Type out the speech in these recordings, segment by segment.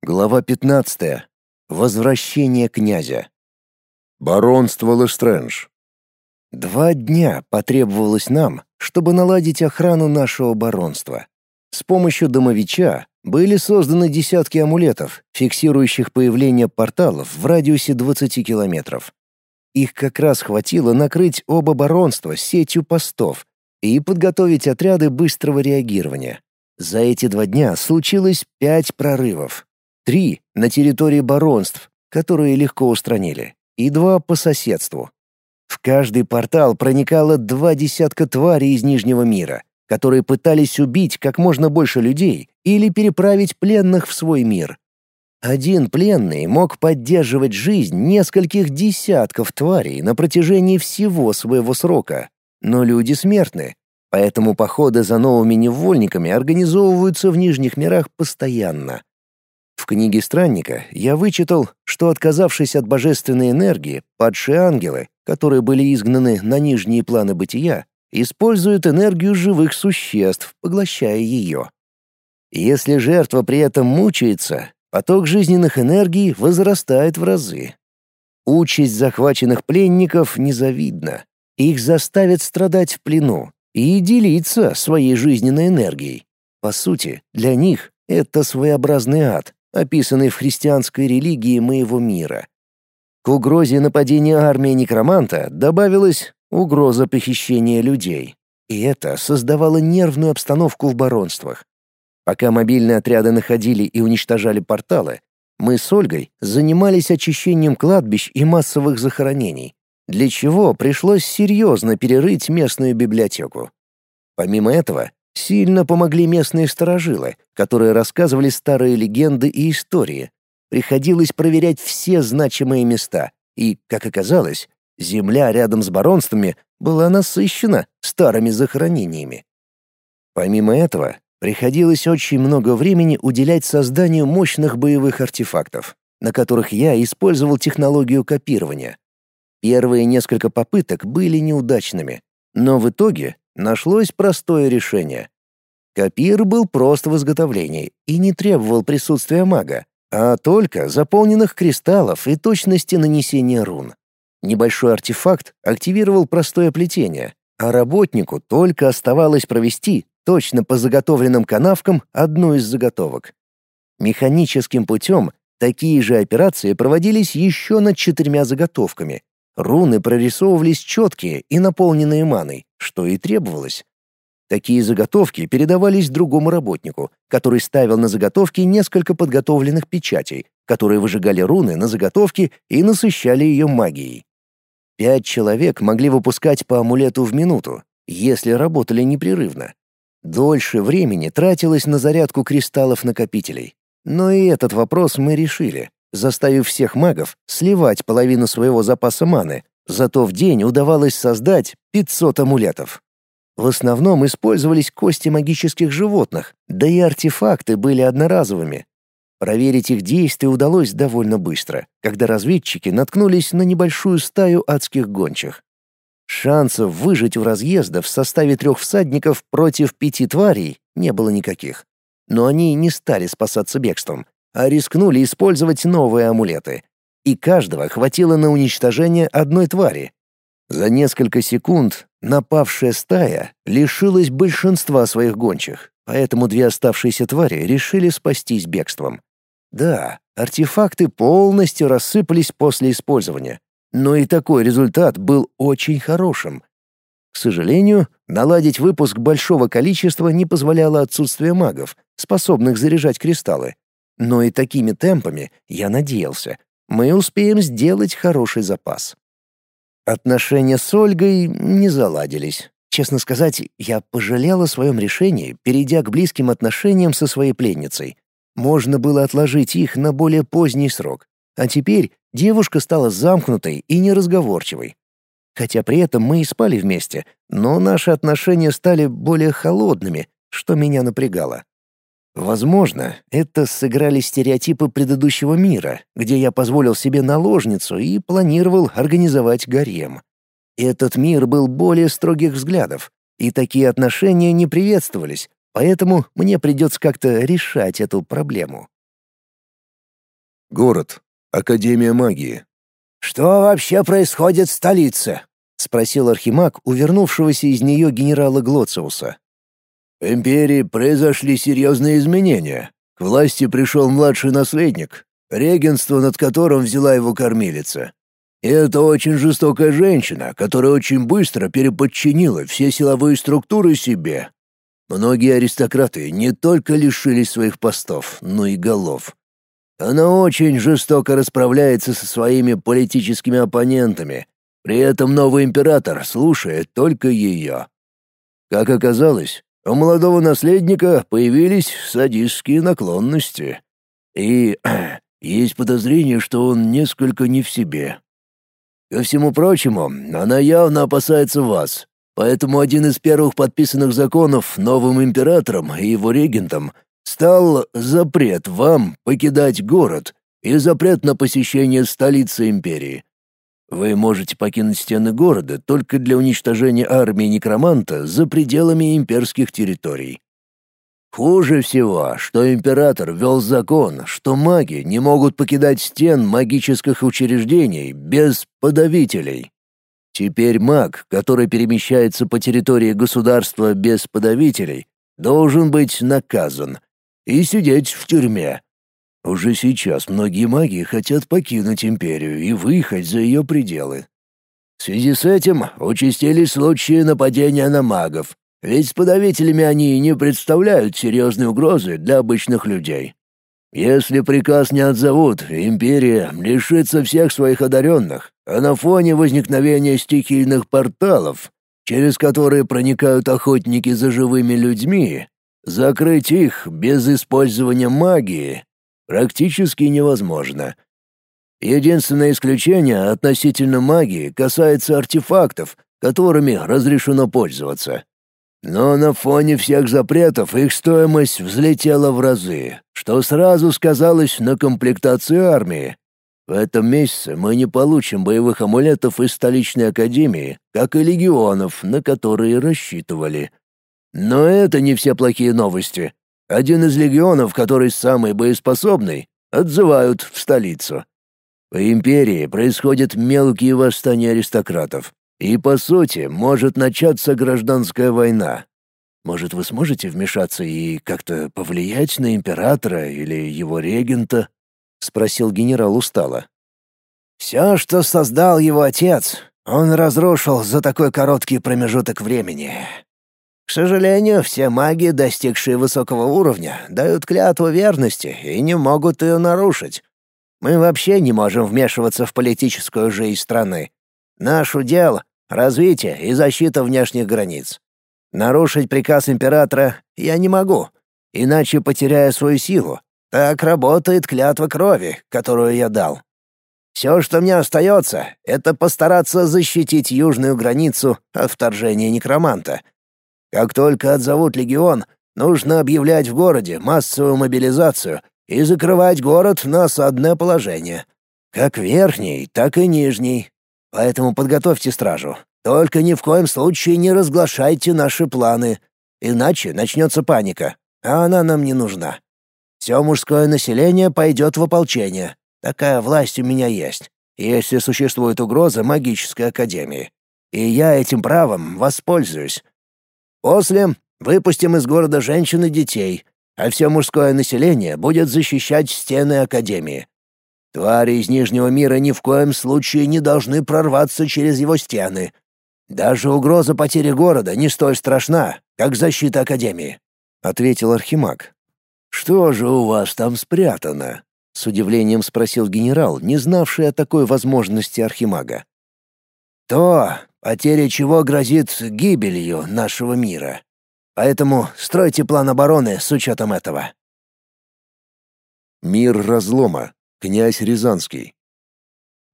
Глава 15. Возвращение князя. Баронство Лестрэндж. Два дня потребовалось нам, чтобы наладить охрану нашего баронства. С помощью домовича были созданы десятки амулетов, фиксирующих появление порталов в радиусе 20 километров. Их как раз хватило накрыть оба баронства сетью постов и подготовить отряды быстрого реагирования. За эти два дня случилось пять прорывов, Три на территории баронств, которые легко устранили, и два по соседству. В каждый портал проникало два десятка тварей из Нижнего мира, которые пытались убить как можно больше людей или переправить пленных в свой мир. Один пленный мог поддерживать жизнь нескольких десятков тварей на протяжении всего своего срока, но люди смертны, поэтому походы за новыми невольниками организовываются в Нижних мирах постоянно. Книге странника я вычитал, что отказавшись от божественной энергии, падшие ангелы, которые были изгнаны на нижние планы бытия, используют энергию живых существ, поглощая ее. Если жертва при этом мучается, поток жизненных энергий возрастает в разы. Участь захваченных пленников незавидна. Их заставят страдать в плену и делиться своей жизненной энергией. По сути, для них это своеобразный ад, описанный в христианской религии моего мира. К угрозе нападения армии некроманта добавилась угроза похищения людей. И это создавало нервную обстановку в баронствах. Пока мобильные отряды находили и уничтожали порталы, мы с Ольгой занимались очищением кладбищ и массовых захоронений, для чего пришлось серьезно перерыть местную библиотеку. Помимо этого, Сильно помогли местные сторожилы, которые рассказывали старые легенды и истории. Приходилось проверять все значимые места, и, как оказалось, земля рядом с баронствами была насыщена старыми захоронениями. Помимо этого, приходилось очень много времени уделять созданию мощных боевых артефактов, на которых я использовал технологию копирования. Первые несколько попыток были неудачными, но в итоге нашлось простое решение. Копир был прост в изготовлении и не требовал присутствия мага, а только заполненных кристаллов и точности нанесения рун. Небольшой артефакт активировал простое плетение, а работнику только оставалось провести точно по заготовленным канавкам одну из заготовок. Механическим путем такие же операции проводились еще над четырьмя заготовками. Руны прорисовывались четкие и наполненные маной, что и требовалось. Такие заготовки передавались другому работнику, который ставил на заготовки несколько подготовленных печатей, которые выжигали руны на заготовке и насыщали ее магией. Пять человек могли выпускать по амулету в минуту, если работали непрерывно. Дольше времени тратилось на зарядку кристаллов-накопителей. Но и этот вопрос мы решили, заставив всех магов сливать половину своего запаса маны, зато в день удавалось создать 500 амулетов. В основном использовались кости магических животных, да и артефакты были одноразовыми. Проверить их действие удалось довольно быстро, когда разведчики наткнулись на небольшую стаю адских гончих. Шансов выжить у разъезда в составе трех всадников против пяти тварей не было никаких. Но они не стали спасаться бегством, а рискнули использовать новые амулеты. И каждого хватило на уничтожение одной твари. За несколько секунд Напавшая стая лишилась большинства своих гончих, поэтому две оставшиеся твари решили спастись бегством. Да, артефакты полностью рассыпались после использования, но и такой результат был очень хорошим. К сожалению, наладить выпуск большого количества не позволяло отсутствие магов, способных заряжать кристаллы. Но и такими темпами, я надеялся, мы успеем сделать хороший запас. Отношения с Ольгой не заладились. Честно сказать, я пожалел о своем решении, перейдя к близким отношениям со своей пленницей. Можно было отложить их на более поздний срок. А теперь девушка стала замкнутой и неразговорчивой. Хотя при этом мы и спали вместе, но наши отношения стали более холодными, что меня напрягало. Возможно, это сыграли стереотипы предыдущего мира, где я позволил себе наложницу и планировал организовать гарем. Этот мир был более строгих взглядов, и такие отношения не приветствовались, поэтому мне придется как-то решать эту проблему. Город. Академия магии. «Что вообще происходит в столице?» — спросил Архимаг у вернувшегося из нее генерала Глоциуса. В империи произошли серьезные изменения. К власти пришел младший наследник, регенство над которым взяла его кормилица. И это очень жестокая женщина, которая очень быстро переподчинила все силовые структуры себе. Многие аристократы не только лишились своих постов, но и голов. Она очень жестоко расправляется со своими политическими оппонентами. При этом новый император слушает только ее. Как оказалось, у молодого наследника появились садистские наклонности. И есть подозрение, что он несколько не в себе. Ко всему прочему, она явно опасается вас. Поэтому один из первых подписанных законов новым императором и его регентом — стал запрет вам покидать город и запрет на посещение столицы империи. Вы можете покинуть стены города только для уничтожения армии некроманта за пределами имперских территорий. Хуже всего, что император ввел закон, что маги не могут покидать стен магических учреждений без подавителей. Теперь маг, который перемещается по территории государства без подавителей, должен быть наказан, и сидеть в тюрьме. Уже сейчас многие маги хотят покинуть империю и выехать за ее пределы. В связи с этим участились случаи нападения на магов, ведь с подавителями они не представляют серьезной угрозы для обычных людей. Если приказ не отзовут, империя лишится всех своих одаренных, а на фоне возникновения стихийных порталов, через которые проникают охотники за живыми людьми, Закрыть их без использования магии практически невозможно. Единственное исключение относительно магии касается артефактов, которыми разрешено пользоваться. Но на фоне всех запретов их стоимость взлетела в разы, что сразу сказалось на комплектации армии. В этом месяце мы не получим боевых амулетов из столичной академии, как и легионов, на которые рассчитывали. Но это не все плохие новости. Один из легионов, который самый боеспособный, отзывают в столицу. В империи происходят мелкие восстания аристократов, и, по сути, может начаться гражданская война. Может, вы сможете вмешаться и как-то повлиять на императора или его регента?» — спросил генерал устало. «Все, что создал его отец, он разрушил за такой короткий промежуток времени. К сожалению, все маги, достигшие высокого уровня, дают клятву верности и не могут ее нарушить. Мы вообще не можем вмешиваться в политическую жизнь страны. Наш удел — развитие и защита внешних границ. Нарушить приказ императора я не могу, иначе потеряю свою силу. Так работает клятва крови, которую я дал. Все, что мне остается, это постараться защитить южную границу от вторжения некроманта — как только отзовут легион, нужно объявлять в городе массовую мобилизацию и закрывать город на осадное положение. Как верхний, так и нижний. Поэтому подготовьте стражу. Только ни в коем случае не разглашайте наши планы, иначе начнется паника, а она нам не нужна. Все мужское население пойдет в ополчение. Такая власть у меня есть, если существует угроза магической академии. И я этим правом воспользуюсь. После выпустим из города женщин и детей, а все мужское население будет защищать стены Академии. Твари из Нижнего мира ни в коем случае не должны прорваться через его стены. Даже угроза потери города не столь страшна, как защита Академии», — ответил Архимаг. «Что же у вас там спрятано?» — с удивлением спросил генерал, не знавший о такой возможности Архимага. «То, потеря чего грозит гибелью нашего мира. Поэтому стройте план обороны с учетом этого. Мир разлома. Князь Рязанский.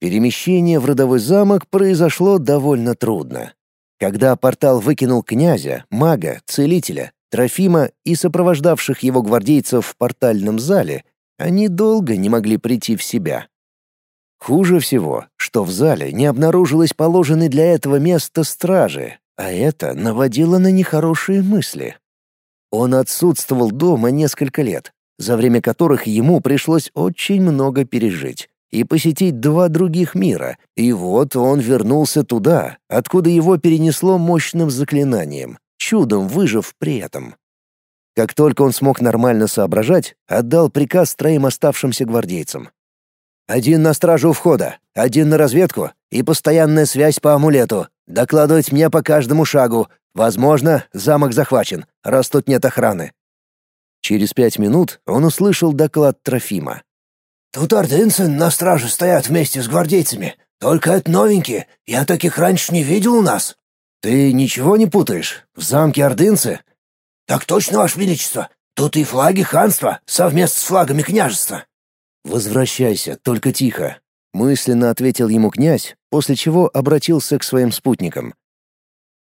Перемещение в родовой замок произошло довольно трудно. Когда портал выкинул князя, мага, целителя, Трофима и сопровождавших его гвардейцев в портальном зале, они долго не могли прийти в себя. Хуже всего, что в зале не обнаружилось положенной для этого места стражи, а это наводило на нехорошие мысли. Он отсутствовал дома несколько лет, за время которых ему пришлось очень много пережить и посетить два других мира, и вот он вернулся туда, откуда его перенесло мощным заклинанием, чудом выжив при этом. Как только он смог нормально соображать, отдал приказ троим оставшимся гвардейцам. «Один на стражу у входа, один на разведку и постоянная связь по амулету. Докладывать мне по каждому шагу. Возможно, замок захвачен, раз тут нет охраны». Через пять минут он услышал доклад Трофима. Тут ордынцы на страже стоят вместе с гвардейцами. Только это новенькие. Я таких раньше не видел у нас». «Ты ничего не путаешь? В замке ордынцы?» «Так точно, Ваше Величество. Тут и флаги ханства, совместно с флагами княжества». «Возвращайся, только тихо», — мысленно ответил ему князь, после чего обратился к своим спутникам.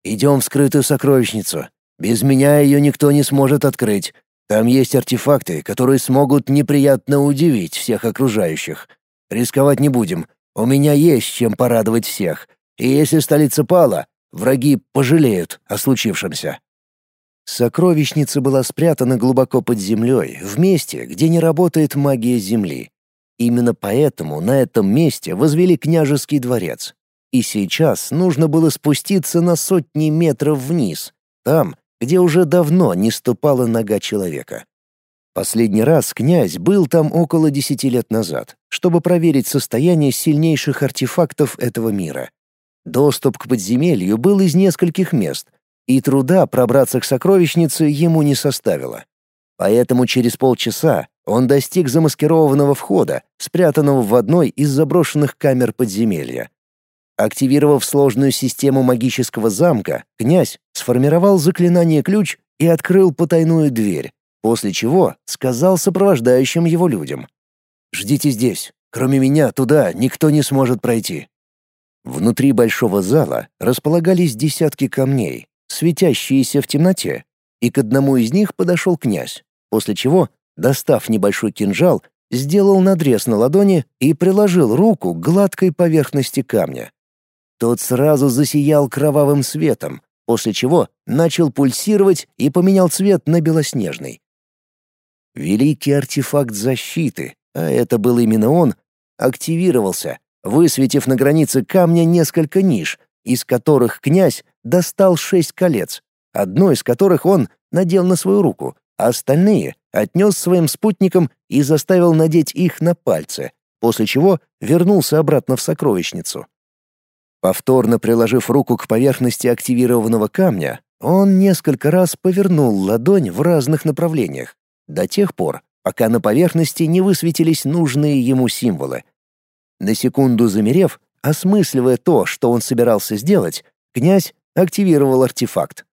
«Идем в скрытую сокровищницу. Без меня ее никто не сможет открыть. Там есть артефакты, которые смогут неприятно удивить всех окружающих. Рисковать не будем. У меня есть чем порадовать всех. И если столица пала, враги пожалеют о случившемся. Сокровищница была спрятана глубоко под землей, в месте, где не работает магия земли. Именно поэтому на этом месте возвели княжеский дворец. И сейчас нужно было спуститься на сотни метров вниз. Там, где уже давно не ступала нога человека. Последний раз князь был там около десяти лет назад, чтобы проверить состояние сильнейших артефактов этого мира. Доступ к подземелью был из нескольких мест, и труда пробраться к сокровищнице ему не составило. Поэтому через полчаса он достиг замаскированного входа, спрятанного в одной из заброшенных камер подземелья. Активировав сложную систему магического замка, князь сформировал заклинание ключ и открыл потайную дверь, после чего сказал сопровождающим его людям. «Ждите здесь. Кроме меня туда никто не сможет пройти». Внутри большого зала располагались десятки камней, светящиеся в темноте, и к одному из них подошел князь, после чего, достав небольшой кинжал, сделал надрез на ладони и приложил руку к гладкой поверхности камня. Тот сразу засиял кровавым светом, после чего начал пульсировать и поменял цвет на белоснежный. Великий артефакт защиты, а это был именно он, активировался, высветив на границе камня несколько ниш, из которых князь достал шесть колец, одно из которых он надел на свою руку, а остальные отнес своим спутникам и заставил надеть их на пальцы, после чего вернулся обратно в сокровищницу. Повторно приложив руку к поверхности активированного камня, он несколько раз повернул ладонь в разных направлениях, до тех пор, пока на поверхности не высветились нужные ему символы. На секунду замерев, осмысливая то, что он собирался сделать, князь активировал артефакт.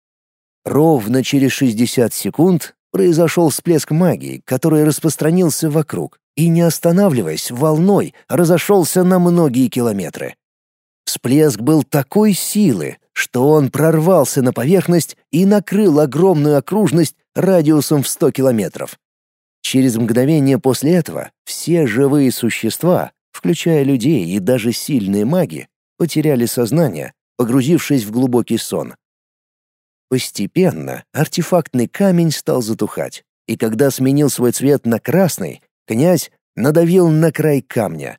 Ровно через 60 секунд произошел всплеск магии, который распространился вокруг и, не останавливаясь, волной разошелся на многие километры. Всплеск был такой силы, что он прорвался на поверхность и накрыл огромную окружность радиусом в 100 километров. Через мгновение после этого все живые существа, включая людей и даже сильные маги, потеряли сознание, погрузившись в глубокий сон. Постепенно артефактный камень стал затухать, и когда сменил свой цвет на красный, князь надавил на край камня.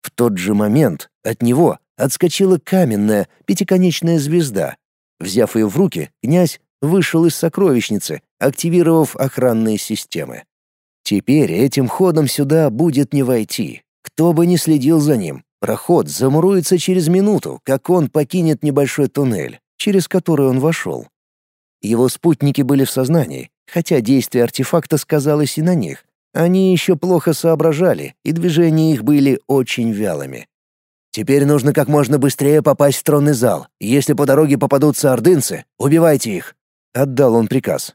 В тот же момент от него отскочила каменная пятиконечная звезда. Взяв ее в руки, князь вышел из сокровищницы, активировав охранные системы. Теперь этим ходом сюда будет не войти. Кто бы ни следил за ним, проход замуруется через минуту, как он покинет небольшой туннель, через который он вошел. Его спутники были в сознании, хотя действие артефакта сказалось и на них. Они еще плохо соображали, и движения их были очень вялыми. Теперь нужно как можно быстрее попасть в тронный зал. Если по дороге попадутся ордынцы, убивайте их», — отдал он приказ.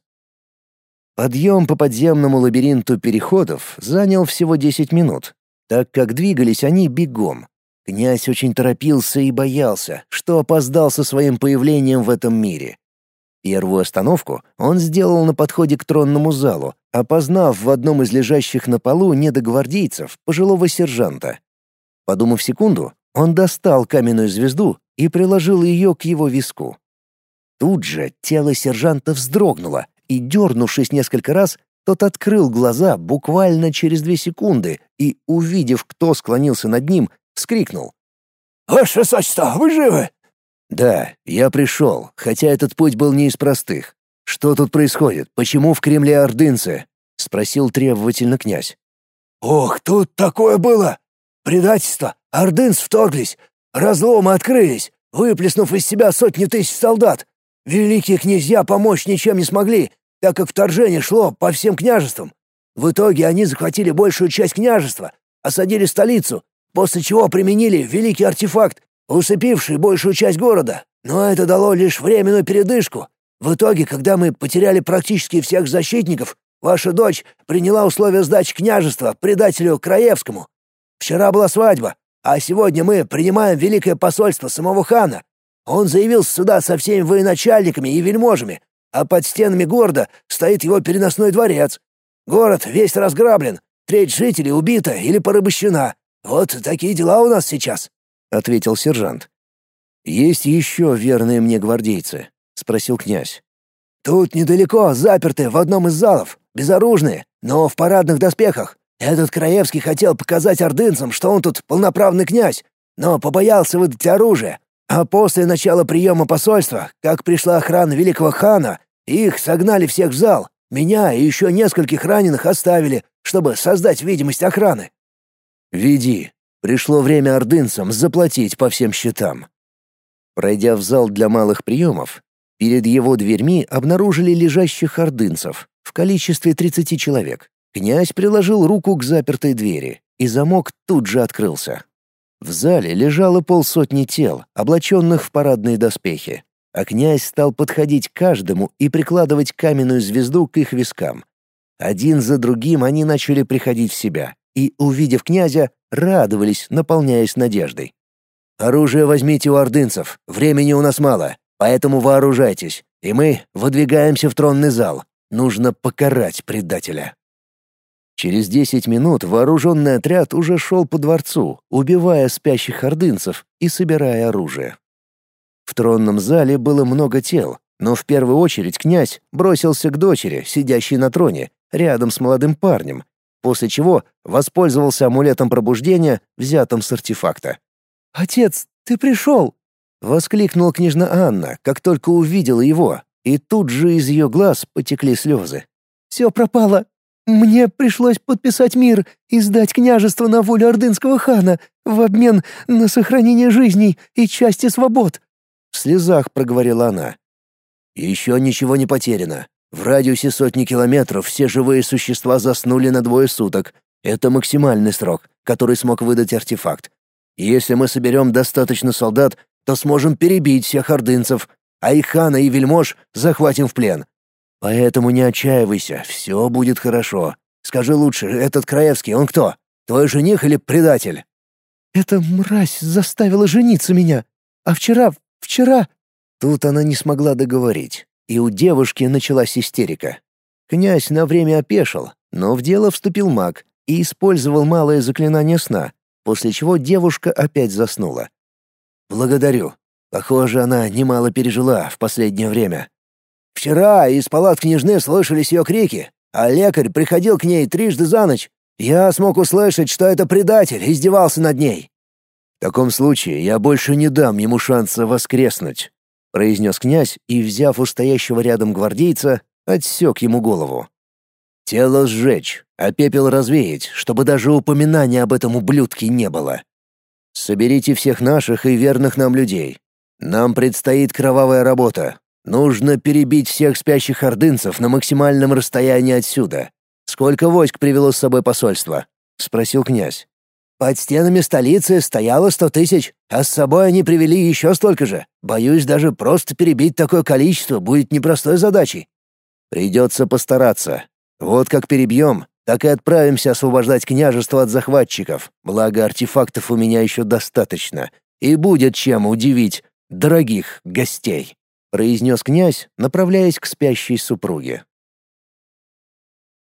Подъем по подземному лабиринту переходов занял всего 10 минут, так как двигались они бегом. Князь очень торопился и боялся, что опоздал со своим появлением в этом мире. Первую остановку он сделал на подходе к тронному залу, опознав в одном из лежащих на полу недогвардейцев пожилого сержанта. Подумав секунду, он достал каменную звезду и приложил ее к его виску. Тут же тело сержанта вздрогнуло, и, дернувшись несколько раз, Тот открыл глаза буквально через две секунды и, увидев, кто склонился над ним, вскрикнул. «Ваше высочество, вы живы?» «Да, я пришел, хотя этот путь был не из простых. Что тут происходит? Почему в Кремле ордынцы?» — спросил требовательно князь. «Ох, тут такое было! Предательство! Ордынцы вторглись! Разломы открылись, выплеснув из себя сотни тысяч солдат! Великие князья помочь ничем не смогли, так как вторжение шло по всем княжествам. В итоге они захватили большую часть княжества, осадили столицу, после чего применили великий артефакт, усыпивший большую часть города. Но это дало лишь временную передышку. В итоге, когда мы потеряли практически всех защитников, ваша дочь приняла условия сдачи княжества предателю Краевскому. Вчера была свадьба, а сегодня мы принимаем великое посольство самого хана. Он заявился сюда со всеми военачальниками и вельможами, а под стенами города стоит его переносной дворец. Город весь разграблен, треть жителей убита или порабощена. Вот такие дела у нас сейчас», — ответил сержант. «Есть еще верные мне гвардейцы?» — спросил князь. «Тут недалеко, заперты в одном из залов, безоружные, но в парадных доспехах. Этот Краевский хотел показать ордынцам, что он тут полноправный князь, но побоялся выдать оружие, а после начала приема посольства, как пришла охрана великого хана, их согнали всех в зал, меня и еще нескольких раненых оставили, чтобы создать видимость охраны. «Веди. Пришло время ордынцам заплатить по всем счетам». Пройдя в зал для малых приемов, перед его дверьми обнаружили лежащих ордынцев в количестве 30 человек. Князь приложил руку к запертой двери, и замок тут же открылся. В зале лежало полсотни тел, облаченных в парадные доспехи, а князь стал подходить к каждому и прикладывать каменную звезду к их вискам. Один за другим они начали приходить в себя и, увидев князя, радовались, наполняясь надеждой. «Оружие возьмите у ордынцев, времени у нас мало, поэтому вооружайтесь, и мы выдвигаемся в тронный зал. Нужно покарать предателя». Через десять минут вооруженный отряд уже шел по дворцу, убивая спящих ордынцев и собирая оружие. В тронном зале было много тел, но в первую очередь князь бросился к дочери, сидящей на троне, рядом с молодым парнем, после чего воспользовался амулетом пробуждения, взятым с артефакта. «Отец, ты пришел!» — воскликнула княжна Анна, как только увидела его, и тут же из ее глаз потекли слезы. «Все пропало. Мне пришлось подписать мир и сдать княжество на волю ордынского хана в обмен на сохранение жизней и части свобод». В слезах проговорила она. «Еще ничего не потеряно. В радиусе сотни километров все живые существа заснули на двое суток. Это максимальный срок, который смог выдать артефакт. Если мы соберем достаточно солдат, то сможем перебить всех ордынцев, а их хана и вельмож захватим в плен. Поэтому не отчаивайся, все будет хорошо. Скажи лучше, этот Краевский, он кто? Твой жених или предатель?» «Эта мразь заставила жениться меня. А вчера, вчера...» Тут она не смогла договорить, и у девушки началась истерика. Князь на время опешил, но в дело вступил маг и использовал малое заклинание сна, после чего девушка опять заснула. «Благодарю. Похоже, она немало пережила в последнее время. Вчера из палат княжны слышались ее крики, а лекарь приходил к ней трижды за ночь. Я смог услышать, что это предатель издевался над ней. В таком случае я больше не дам ему шанса воскреснуть, произнес князь и, взяв у стоящего рядом гвардейца, отсек ему голову. Тело сжечь, а пепел развеять, чтобы даже упоминания об этом ублюдке не было. Соберите всех наших и верных нам людей. Нам предстоит кровавая работа, Нужно перебить всех спящих ордынцев на максимальном расстоянии отсюда. Сколько войск привело с собой посольство? спросил князь. Под стенами столицы стояло сто тысяч, а с собой они привели еще столько же. Боюсь, даже просто перебить такое количество будет непростой задачей. Придется постараться. Вот как перебьем, так и отправимся освобождать княжество от захватчиков. Благо артефактов у меня еще достаточно, и будет чем удивить дорогих гостей произнес князь, направляясь к спящей супруге.